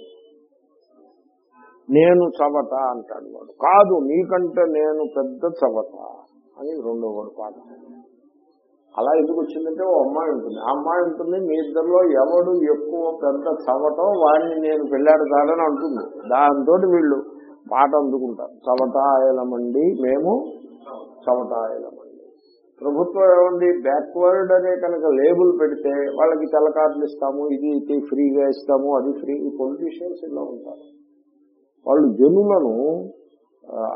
నేను చవట అంటాడు వాడు. కాదు నీకంటే నేను పెద్ద చవట అని రెండో వాడు పాట అలా ఎందుకు వచ్చిందంటే ఓ అమ్మాయి ఉంటుంది. ఆ అమ్మాయి ఉంటుంది మీ ఇద్దరిలో ఎవడు ఎక్కువ పెద్ద చవటో వాడిని నేను పెళ్ళాడతాడని అంటుంది. దాంతో వీళ్ళు పాట అందుకుంటారు. చవటాయలమండి మేము చవటాయలమండి ప్రభుత్వం ఏమండి? బ్యాక్వర్డ్ అనే కనుక లేబుల్ పెడితే వాళ్ళకి తెల్లకార్లు ఇస్తాము ఇది ఇది ఫ్రీగా ఇస్తాము అది ఫ్రీ. పొలిటీషియన్స్ ఇలా ఉంటారు. వాళ్ళు జనులను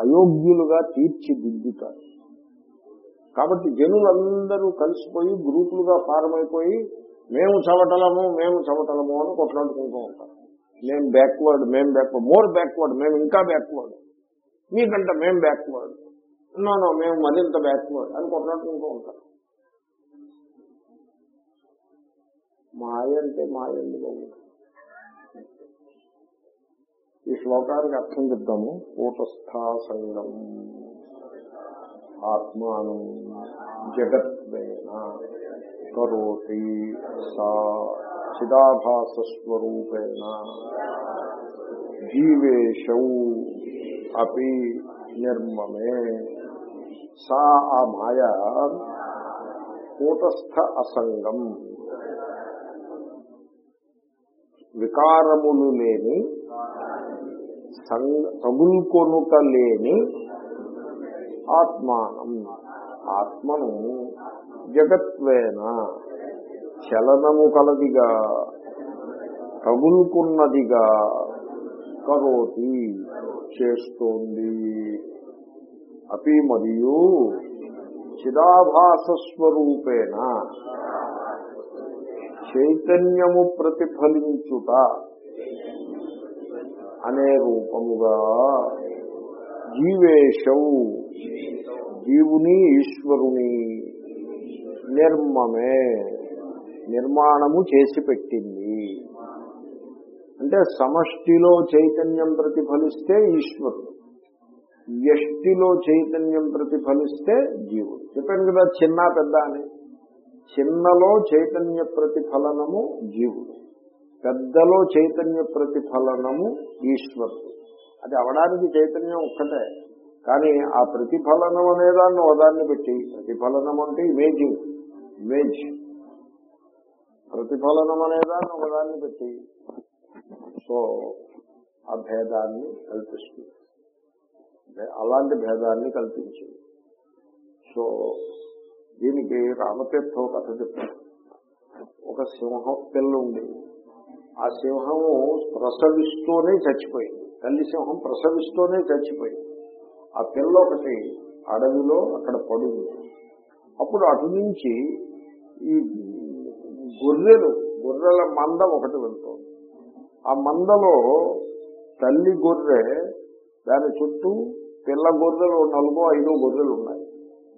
అయోగ్యులుగా తీర్చిదిద్దుతారు. కాబట్టి జనులందరూ కలిసిపోయి గ్రూపులుగా ఫారం అయిపోయి మేము చవటలము మేము చవటలము అని కొట్లాడుకుంటూ ఉంటారు. మేము బ్యాక్వర్డ్ మేము బ్యాక్వర్డ్ మోర్ బ్యాక్వర్డ్ మేము ఇంకా బ్యాక్వర్డ్ మీకంటే మేము బ్యాక్వర్డ్ నో మేము మరింత బ్యాక్వర్డ్ అని కొట్లాడుకుంటూ ఉంటారు. మాయ అంటే మాయ ఎందుకు ఈ శ్లోకానికి అర్థం చెప్తాము కూటస్థా సంగం ఆత్మానం జగత్వేన కరోతి సా చిదాభాసస్వరూపేణ. జీవేశౌ అపి నిర్మమే. సా ఆ మాయ కూటస్థ అసంగం. వికారములు లేని సంగ తగులుకొనుట లేని ఆత్మానం. ఆత్మను జగత్వేన చలనము కలదిగా తగులుకున్నదిగా కరోతి చేస్తోంది. అపి మరియు చిదాభాసస్వరూపేణ చైతన్యము ప్రతిఫలించుట అనే రూపముగా జీవేశౌ జీవుని ఈశ్వరుని నిర్మమే నిర్మాణము చేసి పెట్టింది అంటే సమష్టిలో చైతన్యం ప్రతిఫలిస్తే ఈశ్వరుడు వ్యష్టిలో చైతన్యం ప్రతిఫలిస్తే జీవుడు. చెప్పాను కదా చిన్న పెద్ద అని. చిన్నలో చైతన్య ప్రతిఫలనము జీవుడు. పెద్దలో చైతన్య ప్రతిఫలనము ఈశ్వరుడు. అది అవడానికి చైతన్యం ఒక్కటే. కానీ ఆ ప్రతిఫలనం అనేదాన్ని ఒకదాన్ని పెట్టి ప్రతిఫలనం అంటే ఇమేజింగ్ ఇమేజ్. ప్రతిఫలనం అనేదాన్ని ఒకదాన్ని పెట్టి సో ఆ భేదాన్ని కల్పిస్తుంది. అలాంటి భేదాన్ని కల్పించింది. సో దీనికి రామతీర్థ ఒక కథ చెప్తారు ఒక సింహం పిల్ల ఉంది. ఆ సింహము ప్రసవిస్తూనే చచ్చిపోయింది. తల్లి సింహం ప్రసవిస్తూనే చచ్చిపోయింది. ఆ పిల్ల ఒకటి అడవిలో అక్కడ పడుంది. అప్పుడు అటు నుంచి ఈ గొర్రెలు గొర్రెల మంద ఒకటి వెళ్తుంది. ఆ మందలో తల్లి గొర్రె దాని చుట్టూ పిల్ల గొర్రెలు నలుగో ఐదో గొర్రెలు ఉన్నాయి.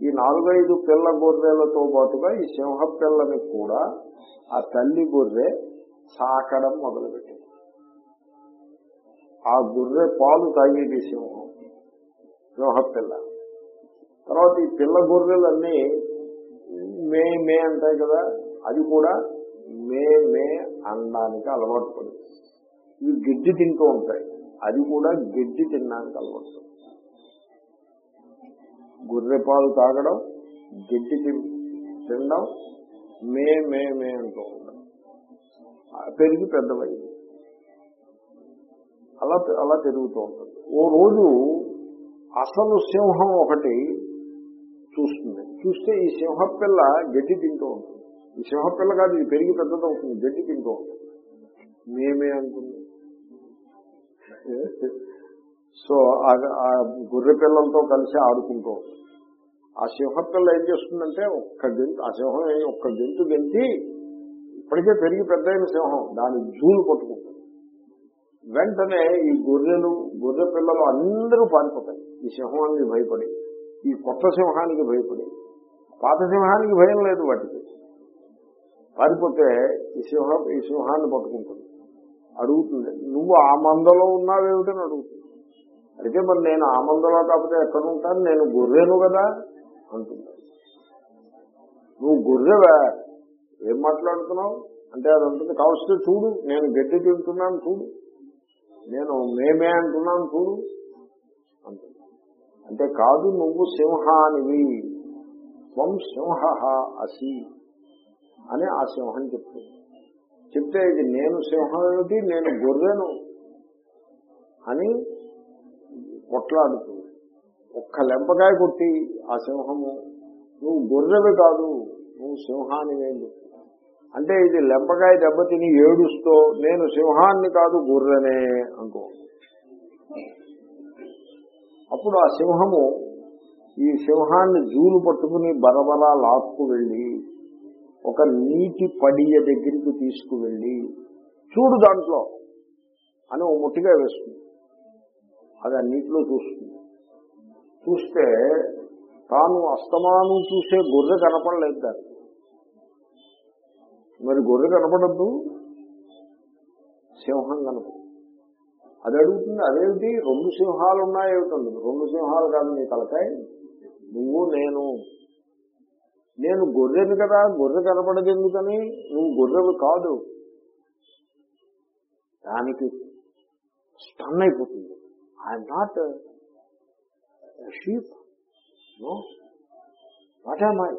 ఈ నాలుగైదు పిల్ల గొర్రెలతో పాటుగా ఈ సింహ పిల్లని కూడా ఆ తల్లి గొర్రె సాకడం మొదలుపెట్టింది. ఆ గొర్రె పాలు తాగేది సింహం సింహ పిల్ల తర్వాత ఈ పిల్ల గొర్రెలన్నీ మే మే అంటాయి కదా అది కూడా మే మే అనడానికి అలవాటు పడింది ఇవి గిడ్డి తింటూ ఉంటాయి. అది కూడా గిడ్డి తినడానికి అలవాటు గొర్రెపాలు తాగడం గడ్డి తినడం మే మే మే అంటూ ఉండడం. పెరిగి పెద్దవైంది అలా అలా పెరుగుతూ ఉంటుంది. ఓ రోజు అసలు సింహం ఒకటి చూస్తుంది. చూస్తే ఈ సింహపిల్ల గడ్డి తింటూ ఉంటుంది. ఈ సింహపిల్ల కాదు ఇది పెరిగి పెద్దదవుతుంది గడ్డి తింటూ ఉంటుంది. మేమే అంటుంది. సో ఆ- గొర్రె పిల్లలతో కలిసి ఆడుకుంటూ ఆ సింహపిల్ల ఏం చేస్తుందంటే ఒక్క గెంతు ఆ సింహం ఒక్క గెంతు గెంతి ఇప్పటికే పెరిగి పెద్దయిన సింహం దాని జూలు పట్టుకుంటుంది వెంటనే ఈ గొర్రెలు గొర్రె పిల్లలు అందరూ పారిపోతాయి. ఈ సింహానికి భయపడి ఈ కొత్త సింహానికి భయపడి పాత సింహానికి భయం లేదు వాటికి. పారిపోతే ఈ సింహం ఈ సింహాన్ని పట్టుకుంటుంది. అడుగుతుంది నువ్వు ఆ మందలో ఉన్నావేమిటని అడుగుతుంది. అయితే మరి నేను ఆ మందలో కాకపోతే ఎక్కడ ఉంటాను? నేను గొర్రెను కదా అంటున్నాను నువ్వు గొర్రెవా? ఏం మాట్లాడుతున్నావు? అంటే అది అంటుంది కావస్తే చూడు నేను గడ్డి తింటున్నాను చూడు. నేను మేమే అంటున్నాను చూడు. అంటుంది. అంటే కాదు నువ్వు సింహానివి. త్వం సింహ అసి అని ఆ సింహం చెప్తుంది. చెప్తే ఇది నేను సింహం ఏమిటి? నేను గొర్రెను అని కొట్లాడుతుంది ఒక్క లెంపకాయ కొట్టి ఆ సింహము నువ్వు గొర్రెవి కాదు నువ్వు సింహాన్ని వేయండి అంటే ఇది లెంపకాయ దెబ్బతిని ఏడుస్తూ నేను సింహాన్ని కాదు గొర్రెనే అంటూ అప్పుడు ఆ సింహము ఈ సింహాన్ని జూలు పట్టుకుని బరబరా లాక్కు వెళ్ళి ఒక నీటి పడియ దగ్గరికి తీసుకువెళ్ళి చూడు దాంట్లో అని ఓ ముట్టిగా వేస్తుంది అది అన్నింటిలో చూస్తుంది. చూస్తే తాను అస్తమానం చూసే గొర్రె కనపడలేదు దాన్ని మరి గొర్రె కనపడద్దు? సింహం కనపడదు. అది అడుగుతుంది అదేమిటి? రెండు సింహాలు ఉన్నాయేమిటండి రెండు సింహాలు కాదు నీ తలకాయ నువ్వు నేను. నేను గొర్రెని కదా గొర్రె కనపడదు ఎందుకని నువ్వు గొర్రెలు కాదు. దానికి స్టన్ అయిపోతుంది. I'm not sheep no what am I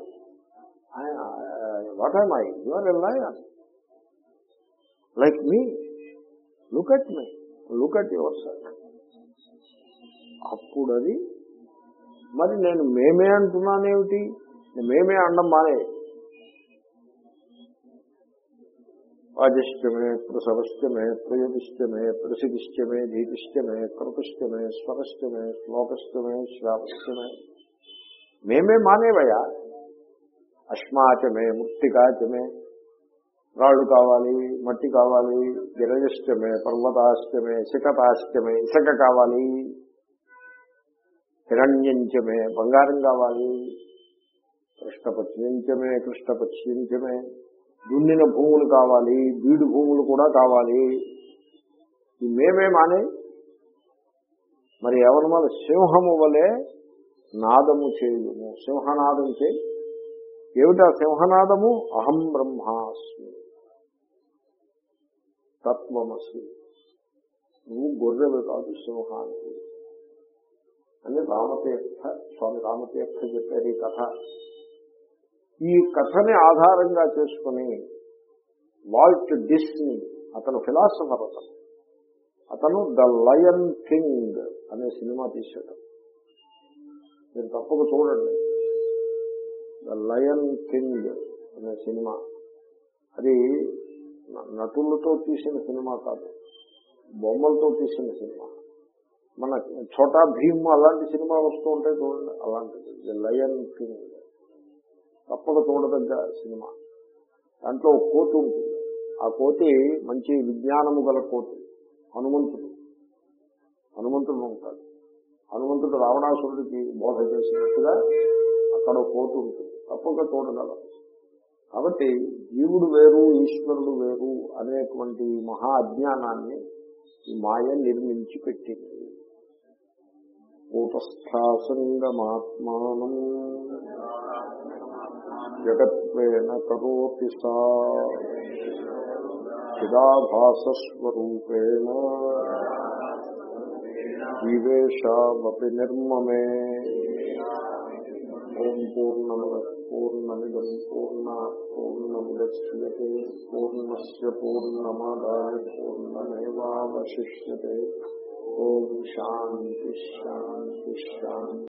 what am I you are a lion like me look at me look at yourself అప్పుడు అది మరి నేను మేమే అంటున్నానేమిటి? మేమే అండం మానే వాజిష్టమే ప్రసవష్టమే ప్రయోగిష్టమే ప్రసిద్ధిష్టమే ధీతిష్టమే కృతిష్టమే స్వరష్టమే శ్లోకష్టమే శ్రాపష్టమే మేమే మానేవయ్యా అశ్మాచమే ముక్తికాచమే రాళ్ళు కావాలి మట్టి కావాలి గిరజిష్టమే పర్వతాష్టమే శిఖతాష్టమే ఇసక కావాలి హిరణ్యంచమే బంగారం కావాలి కృష్ణపత్యంచమే కృష్ణపత్యంచమే దున్నిన భూములు కావాలి బీడు భూములు కూడా కావాలి. మేమే మానే. మరి ఎవరి మన సింహము వలె నాదము చేయుము సింహనాదం చేయి ఏమిటా సింహనాదము? అహం బ్రహ్మాస్మి. తత్వమసి నువ్వు గొర్రెలు కాదు సింహానికి. అని రామతీర్థ స్వామి రామతీర్థ చెప్పారు ఈ కథ. ఈ కథని ఆధారంగా చేసుకుని వాల్ట్ డిస్నీ అతను ఫిలాసఫర్ అతను. అతను ద లయన్ కింగ్ అనే సినిమా తీశాడు. మీరు తప్పక చూడండి. ద లయన్ కింగ్ అనే సినిమా. అది నటులతో తీసిన సినిమా కాదు బొమ్మలతో తీసిన సినిమా. మన ఛోటా భీమ్ అలాంటి సినిమాలు వస్తూ ఉంటాయి చూడండి. అలాంటిది ద లయన్ కింగ్. తప్పక చూడదగ్గ సినిమా. దాంట్లో కోతి ఉంటుంది. ఆ కోతి మంచి విజ్ఞానము గల కోతి. హనుమంతుడు. హనుమంతుడు ఉంటాడు. హనుమంతుడు రావణాసురుడికి బోధ చేసినట్టుగా అక్కడ కోతి ఉంటుంది. తప్పక చూడగలరు కాబట్టి జీవుడు వేరు ఈశ్వరుడు వేరు అనేటువంటి మహా అజ్ఞానాన్ని ఈ మాయ నిర్మించి పెట్టింది. కూటస్థాసంగమాత్మానం. జగత్వేన కరోతి సా చిదాభాసస్వరూపేణ జీవేశామపి నిర్మమే ఓం పూర్ణముద పూర్ణమిదం పూర్ణ పూర్ణముద్యతే పూర్ణస్ పూర్ణమాదాయ పూర్ణమేవాశిష్యతే ఓం శాంతి శాంతి శాంతి